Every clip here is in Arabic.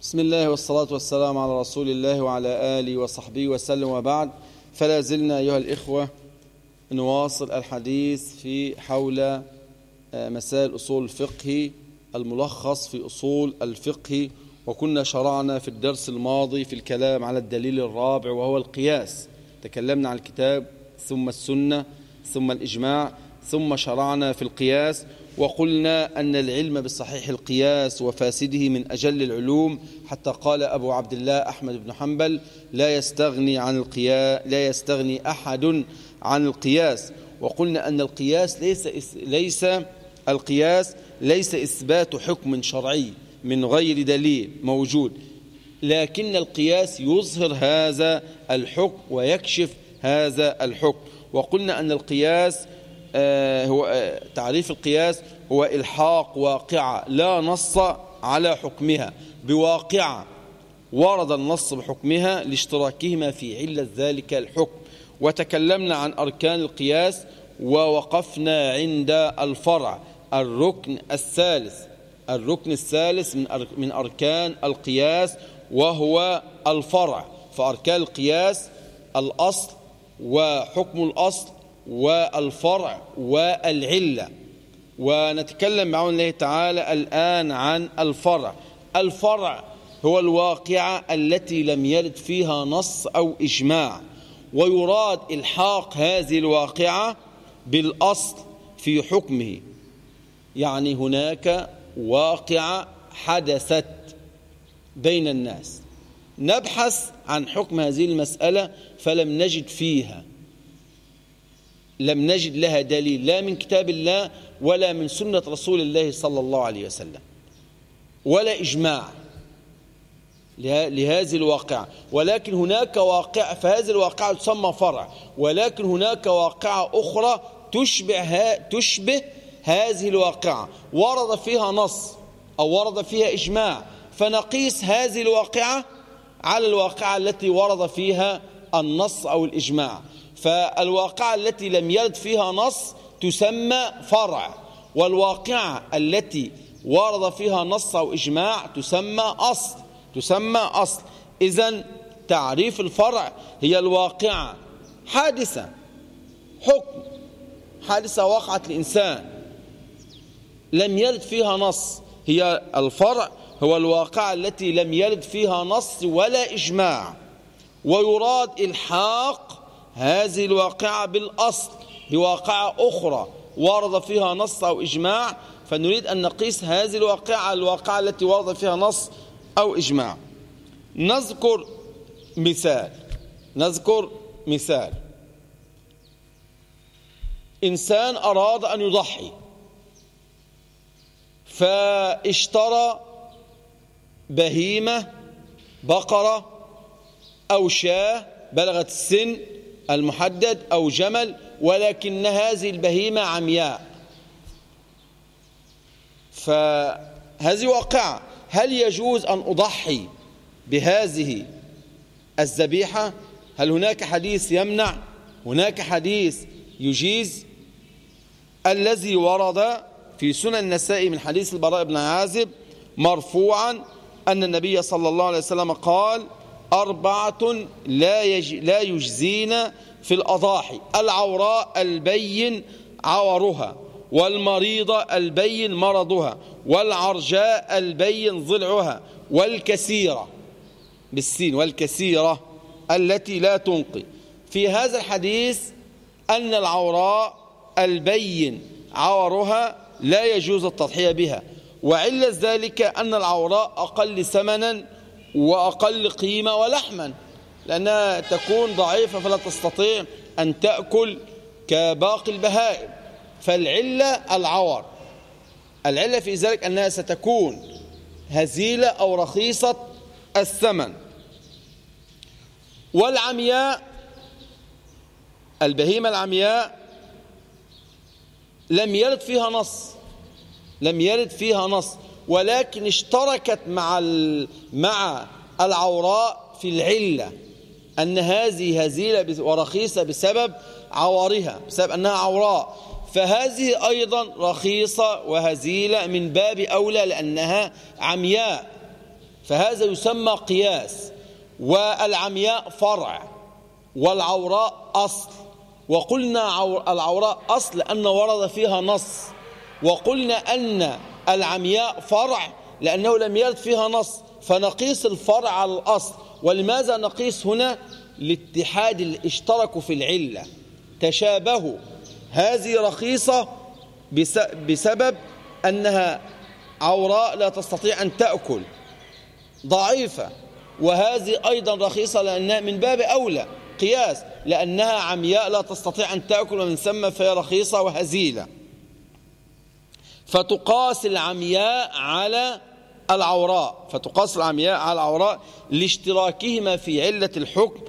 بسم الله والصلاة والسلام على رسول الله وعلى آله وصحبه وسلم وبعد. فلا زلنا أيها الإخوة نواصل الحديث في حول مسائل أصول الفقه الملخص في أصول الفقه وكنا شرعنا في الدرس الماضي في الكلام على الدليل الرابع وهو القياس. تكلمنا عن الكتاب ثم السنة ثم الإجماع ثم شرعنا في القياس وقلنا أن العلم بصحيح القياس وفاسده من أجل العلوم حتى قال أبو عبد الله أحمد بن حنبل لا يستغني عن القياس لا يستغني أحد عن القياس. وقلنا أن القياس ليس ليس القياس ليس إثبات حكم شرعي من غير دليل موجود لكن القياس يظهر هذا الحكم ويكشف هذا الحكم. وقلنا أن القياس هو آه تعريف القياس هو إلحاق واقعة لا نص على حكمها. بواقعة ورد النص بحكمها لاشتراكهما في علة ذلك الحكم. وتكلمنا عن أركان القياس ووقفنا عند الفرع. الركن الثالث الركن الثالث من من أركان القياس وهو الفرع. فأركان القياس الأصل وحكم الأصل والفرع والعلة. ونتكلم بعون الله تعالى الآن عن الفرع. الفرع هو الواقعة التي لم يرد فيها نص أو إجماع. ويراد إلحاق هذه الواقعة بالأصل في حكمه. يعني هناك واقعة حدثت بين الناس. نبحث عن حكم هذه المسألة فلم نجد فيها. لم نجد لها دليل لا من كتاب الله ولا من سنة رسول الله صلى الله عليه وسلم ولا إجماع لهذه الواقعة. ولكن هناك واقع فهذه الواقعة تسمى فرع. ولكن هناك واقعة أخرى تشبه, ها تشبه هذه الواقعة. ورد فيها نص أو ورد فيها إجماع. فنقيس هذه الواقعة على الواقعة التي ورد فيها النص أو الإجماع. فالواقعة التي لم يرد فيها نص تسمى فرع والواقعة التي ورد فيها نص أو إجماع تسمى أصل تسمى أصل. إذا تعريف الفرع هي الواقعة حادثة حكم حادثة وقعت الإنسان لم يرد فيها نص هي الفرع هو الواقعة التي لم يرد فيها نص ولا إجماع. ويراد إلحاق هذه الواقعة بالأصل بواقعة أخرى ورد فيها نص أو إجماع فنريد أن نقيس هذه الواقعة الواقعة التي ورد فيها نص أو إجماع. نذكر مثال نذكر مثال. إنسان أراد أن يضحي فاشترى بهيمة بقرة أو شاة بلغت السن المحدد أو جمل ولكن هذه البهيمة عمياء. فهذه واقعة. هل يجوز أن أضحي بهذه الذبيحة؟ هل هناك حديث يمنع؟ هناك حديث يجيز؟ الذي ورد في سنن النساء من حديث البراء بن عازب مرفوعا أن النبي صلى الله عليه وسلم قال أربعة لا, يج لا يجزين في الأضاحي. العوراء البين عورها والمريضة البين مرضها والعرجاء البين ضلعها والكثيرة بالسين والكثيرة التي لا تنقي. في هذا الحديث أن العوراء البين عورها لا يجوز التضحية بها وعلة ذلك أن العوراء أقل ثمنا وأقل قيمة ولحما لأنها تكون ضعيفة فلا تستطيع أن تأكل كباقي البهائم. فالعلة العور. العلة في ذلك أنها ستكون هزيلة أو رخيصة الثمن. والعمياء البهيمة العمياء لم يرد فيها نص. لم يرد فيها نص. ولكن اشتركت مع مع العوراء في العلة أن هذه هزيلة ورخيصة بسبب عورها بسبب أنها عوراء. فهذه أيضا رخيصة وهزيلة من باب أولى لأنها عمياء. فهذا يسمى قياس. والعمياء فرع والعوراء أصل. وقلنا العوراء أصل لأن ورد فيها نص. وقلنا أن العمياء فرع لأنه لم يرد فيها نص. فنقيس الفرع على الأصل. ولماذا نقيس هنا؟ الاتحاد اشتركوا في العلة. تشابهوا. هذه رخيصة بسبب أنها عوراء لا تستطيع أن تأكل. ضعيفة. وهذه أيضا رخيصة لأنها من باب أولى. قياس. لأنها عمياء لا تستطيع أن تأكل ومن ثم فهي رخيصة وهزيلة. فتقاس العمياء على العوراء فتقاس العمياء على العوراء لاشتراكهما في علة الحكم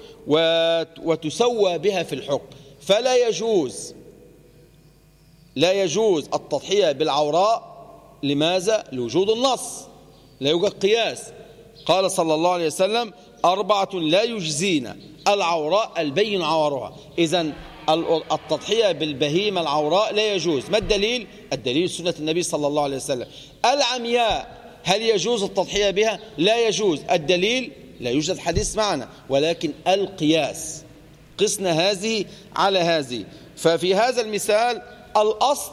وتسوى بها في الحكم. فلا يجوز لا يجوز التضحية بالعوراء. لماذا؟ لوجود النص لا يوجد قياس. قال صلى الله عليه وسلم أربعة لا يجزين العوراء البين عورها إذا التضحية بالبهيمة العوراء لا يجوز. ما الدليل؟ الدليل سنة النبي صلى الله عليه وسلم. العمياء هل يجوز التضحية بها؟ لا يجوز. الدليل لا يوجد حديث معنا ولكن القياس قسنا هذه على هذه. ففي هذا المثال الأصل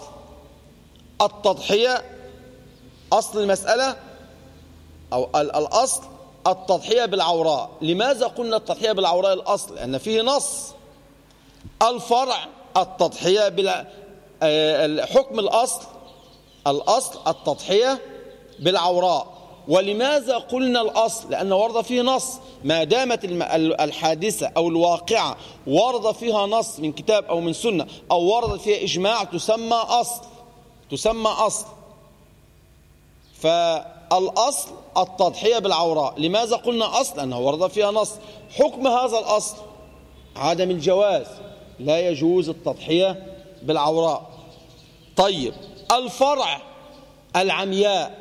التضحية أصل المسألة أو الأصل التضحية بالعوراء. لماذا قلنا التضحية بالعوراء الأصل؟ لأن فيه نص. الفرع التضحية بلا آه، حكم الأصل الأصل التضحية بالعوراء. ولماذا قلنا الأصل؟ لأن ورد فيه نص. ما دامت الحادثة أو الواقعة ورد فيها نص من كتاب أو من سنة أو ورد فيها إجماع تسمى أصل تسمى أصل. فالأصل التضحية بالعوراء. لماذا قلنا أصل؟ لأنه ورد فيها نص. حكم هذا الأصل عدم الجواز. لا يجوز التضحية بالعوراء. طيب الفرع العمياء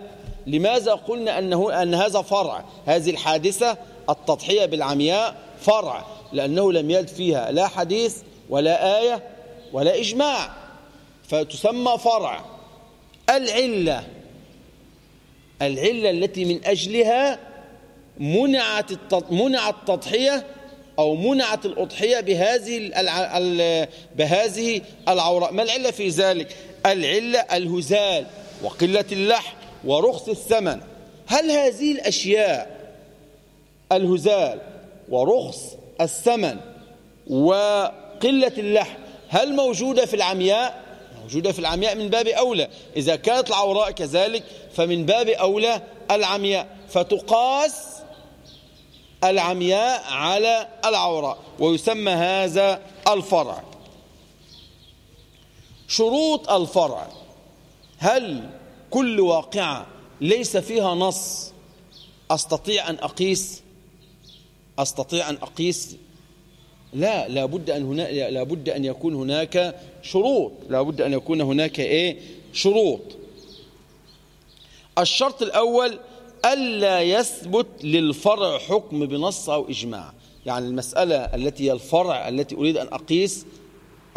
لماذا قلنا أنه أن هذا فرع؟ هذه الحادثة التضحية بالعمياء فرع لأنه لم يرد فيها لا حديث ولا آية ولا إجماع. فتسمى فرع. العلة العلة التي من أجلها منعت منع التضحية أو منعت الأضحية بهذه بهذه العوراء. ما العلة في ذلك؟ العلة الهزال وقلة اللحم ورخص الثمن. هل هذه الأشياء الهزال ورخص الثمن وقلة اللحم هل موجودة في العمياء؟ موجودة في العمياء من باب أولى. إذا كانت العوراء كذلك فمن باب أولى العمياء. فتقاس العمياء على العوراء ويسمى هذا الفرع. شروط الفرع هل كل واقعة ليس فيها نص؟ أستطيع أن أقيس؟ أستطيع أن أقيس؟ لا لابد أن هنا لابد أن يكون هناك شروط. لابد أن يكون هناك إيه؟ شروط. الشرط الأول ألا يثبت للفرع حكم بنص أو إجماع. يعني المسألة التي هي الفرع التي أريد أن أقيس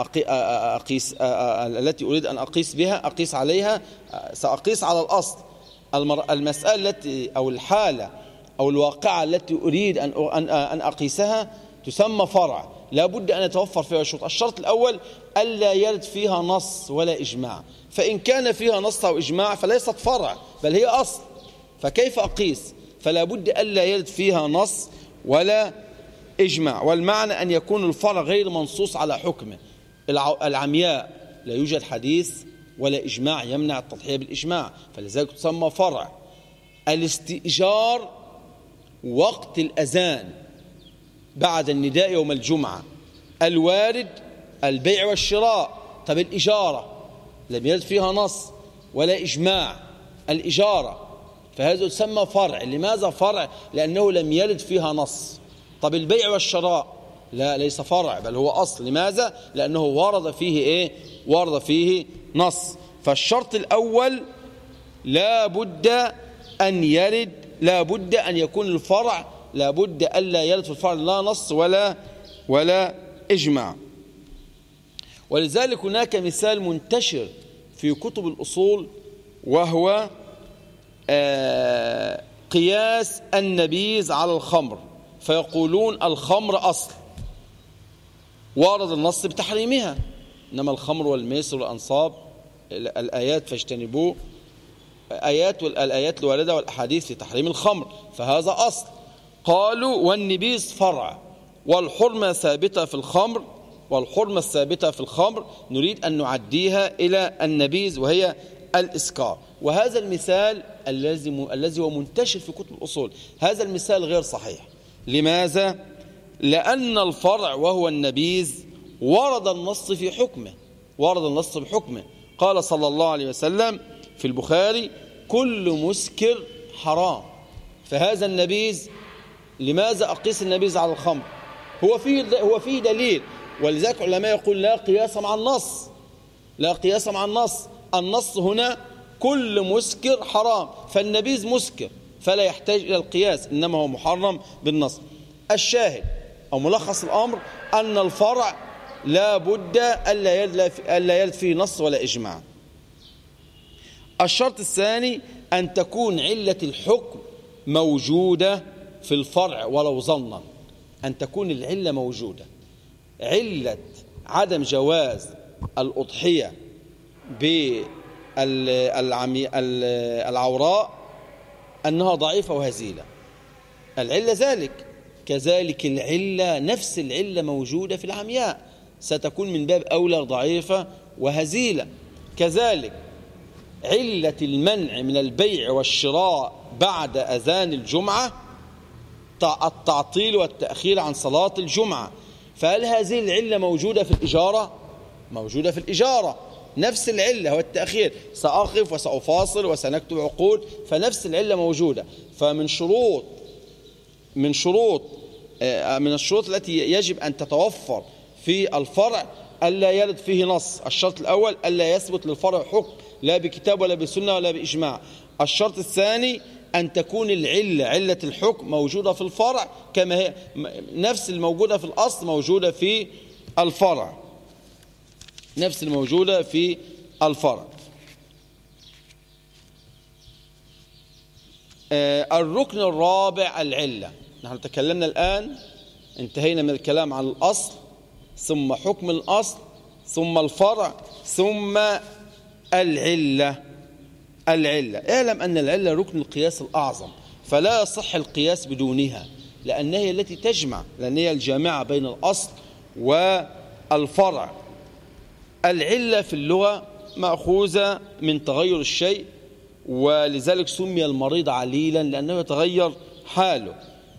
أقيس التي أريد أن أقيس بها أقيس عليها سأقيس على الأصل. المسألة التي أو الحالة أو الواقعة التي أريد أن أن أقيسها تسمى فرع. لا بد أن يتوفر فيها شروط. الشرط الأول ألا يرد فيها نص ولا إجماع. فإن كان فيها نص أو إجماع فليست فرع بل هي أصل. فكيف أقيس؟ فلا بد ألا يرد فيها نص ولا إجماع والمعنى أن يكون الفرع غير منصوص على حكمه. العمياء لا يوجد حديث ولا إجماع يمنع التضحية بالإجماع فلذلك تسمى فرع. الاستئجار وقت الأذان بعد النداء يوم الجمعة الوارد البيع والشراء. طب الإجارة لم يرد فيها نص ولا إجماع الإجارة فهذا تسمى فرع. لماذا فرع؟ لأنه لم يرد فيها نص. طب البيع والشراء؟ لا ليس فرع بل هو أصل. لماذا؟ لأنه ورد فيه إيه؟ ورد فيه نص. فالشرط الأول لا بد أن يرد لا بد أن يكون الفرع لا بد ألا يرد في الفرع لا نص ولا ولا إجماع. ولذلك هناك مثال منتشر في كتب الأصول وهو قياس النبيذ على الخمر. فيقولون الخمر أصل. ورد النص بتحريمها. إنما الخمر والميسر والأنصاب الآيات فاجتنبوه. آيات والآيات الواردة والأحاديث في تحريم الخمر. فهذا أصل. قالوا والنبيذ فرع. والحرمة ثابتة في الخمر. والحرمة الثابتة في الخمر نريد أن نعديها إلى النبيذ وهي الإسكار. وهذا المثال الذي الذي هو منتشر في كتب الأصول. هذا المثال غير صحيح. لماذا؟ لأن الفرع وهو النبيذ ورد النص في حكمه. ورد النص بحكمه. قال صلى الله عليه وسلم في البخاري كل مسكر حرام. فهذا النبيذ لماذا أقيس النبيذ على الخمر؟ هو فيه هو فيه دليل. ولذلك علماء يقول لا قياس مع النص. لا قياس مع النص. النص هنا كل مسكر حرام. فالنبيذ مسكر فلا يحتاج إلى القياس إنما هو محرم بالنص. الشاهد أو ملخص الأمر أن الفرع لا بد ألا يرد فيه نص ولا إجماع. الشرط الثاني أن تكون علة الحكم موجودة في الفرع ولو ظنا. أن تكون العلة موجودة. علة عدم جواز الأضحية بالعوراء أنها ضعيفة وهزيلة. العلة ذلك كذلك العلة نفس العلة موجودة في العمياء. ستكون من باب أولى ضعيفة وهزيلة. كذلك علة المنع من البيع والشراء بعد أذان الجمعة التعطيل والتأخير عن صلاة الجمعة. فهل هذه العلة موجودة في الإجارة؟ موجودة في الإجارة. نفس العلة هو التأخير سأقف وسأفاصل وسنكتب عقود فنفس العلة موجودة. فمن شروط من شروط آه، من الشروط التي يجب أن تتوفر في الفرع ألا يرد فيه نص. الشرط الأول ألا يثبت للفرع حكم لا بكتاب ولا بسنة ولا بإجماع. الشرط الثاني أن تكون العلة علة الحكم موجودة في الفرع كما هي نفس الموجودة في الأصل موجودة في الفرع. نفس الموجودة في الفرع. آه، الركن الرابع العلة. نحن تكلمنا الآن انتهينا من الكلام عن الأصل ثم حكم الأصل ثم الفرع ثم العلة. العلة. اعلم أن العلة ركن القياس الأعظم فلا يصح القياس بدونها لأنها التي تجمع لأن هي الجامعة بين الأصل والفرع. العلة في اللغة مأخوذة من تغير الشيء ولذلك سمي المريض عليلا لأنه يتغير حاله.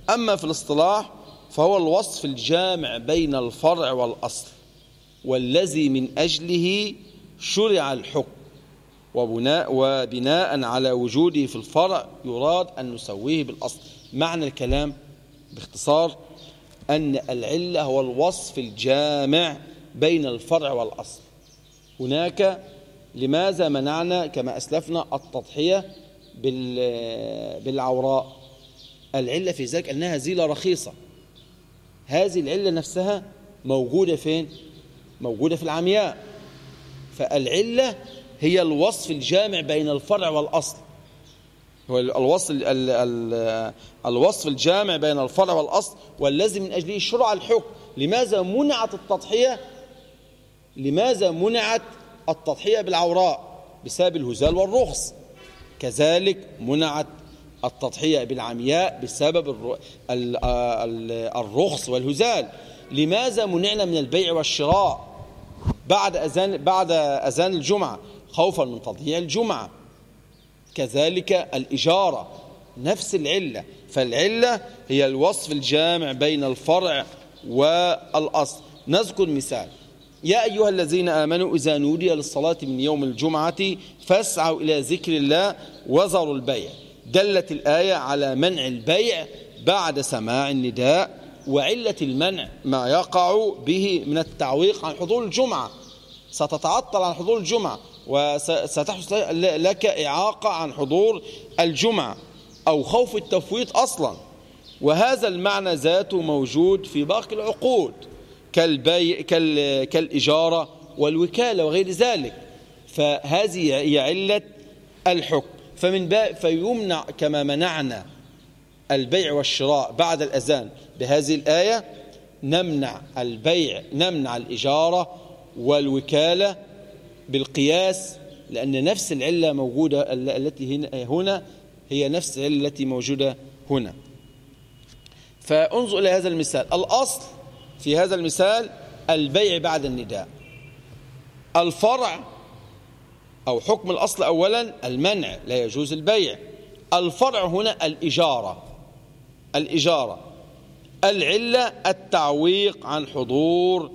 أما في الاصطلاح فهو الوصف الجامع بين الفرع والأصل والذي من أجله شرع الحكم وبناء, وبناء على وجوده في الفرع يراد أن نسويه بالأصل. معنى الكلام باختصار أن العلة هو الوصف الجامع بين الفرع والأصل. هناك لماذا منعنا كما أسلفنا التضحية بالعوراء؟ العلة في ذلك أنها زيلة رخيصة. هذه العلة نفسها موجودة فين؟ موجودة في العمياء. فالعلة هي الوصف الجامع بين الفرع والأصل. هو الوصف الوصف الجامع بين الفرع والأصل والذي من أجله شرع الحكم. لماذا منعت التضحية؟ لماذا منعت التضحية بالعوراء بسبب الهزال والرخص؟ كذلك منعت التضحية بالعمياء بسبب الرخص والهزال. لماذا منعنا من البيع والشراء بعد أذان, بعد أذان الجمعة خوفا من تضييع الجمعة؟ كذلك الإجارة نفس العلة. فالعلة هي الوصف الجامع بين الفرع والأصل. نذكر مثال. يا أيها الذين آمنوا إذا نودي للصلاة من يوم الجمعة فاسعوا إلى ذكر الله وذروا البيع. دلت الآية على منع البيع بعد سماع النداء وعلة المنع ما يقع به من التعويق عن حضور الجمعة. ستتعطل عن حضور الجمعة وستحدث لك إعاقة عن حضور الجمعة أو خوف التفويت أصلا. وهذا المعنى ذاته موجود في باقي العقود. كالبي... كال... كالإجارة والوكالة وغير ذلك. فهذه هي علة الحكم. فمن باب فيمنع كما منعنا البيع والشراء بعد الأذان بهذه الآية نمنع البيع نمنع الإجارة والوكالة بالقياس لأن نفس العلة موجودة التي هنا هي نفس العلة التي موجودة هنا. فانظر إلى هذا المثال. الأصل في هذا المثال البيع بعد النداء. الفرع أو حكم الأصل أولا المنع لا يجوز البيع. الفرع هنا الإجارة الإجارة. العلة التعويق عن حضور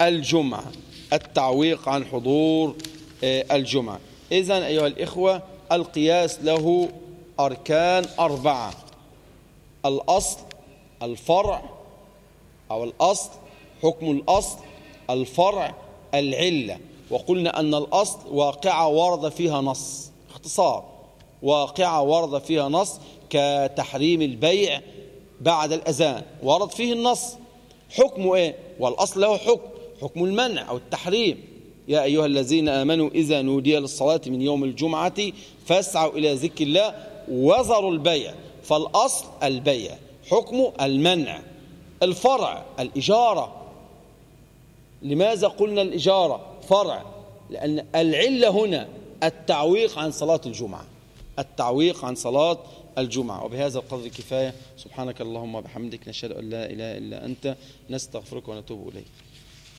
الجمعة التعويق عن حضور آه، الجمعة. إذا أيها الإخوة القياس له أركان أربعة. الأصل الفرع أو الأصل حكم الأصل الفرع العلة. وقلنا أن الأصل واقعة ورد فيها نص اختصار واقعة ورد فيها نص كتحريم البيع بعد الأذان. ورد فيه النص. حكمه إيه؟ والأصل له حكم حكم المنع أو التحريم. يا أيها الذين آمنوا إذا نودي للصلاة من يوم الجمعة فاسعوا إلى ذكر الله وذروا البيع. فالأصل البيع حكمه المنع. الفرع الإجارة. لماذا قلنا الإجارة؟ فرع. لأن العلة هنا التعويق عن صلاة الجمعة. التعويق عن صلاة الجمعة. وبهذا القدر كفاية سبحانك اللهم وبحمدك نشهد أن لا إله إلا أنت نستغفرك ونتوب إليك.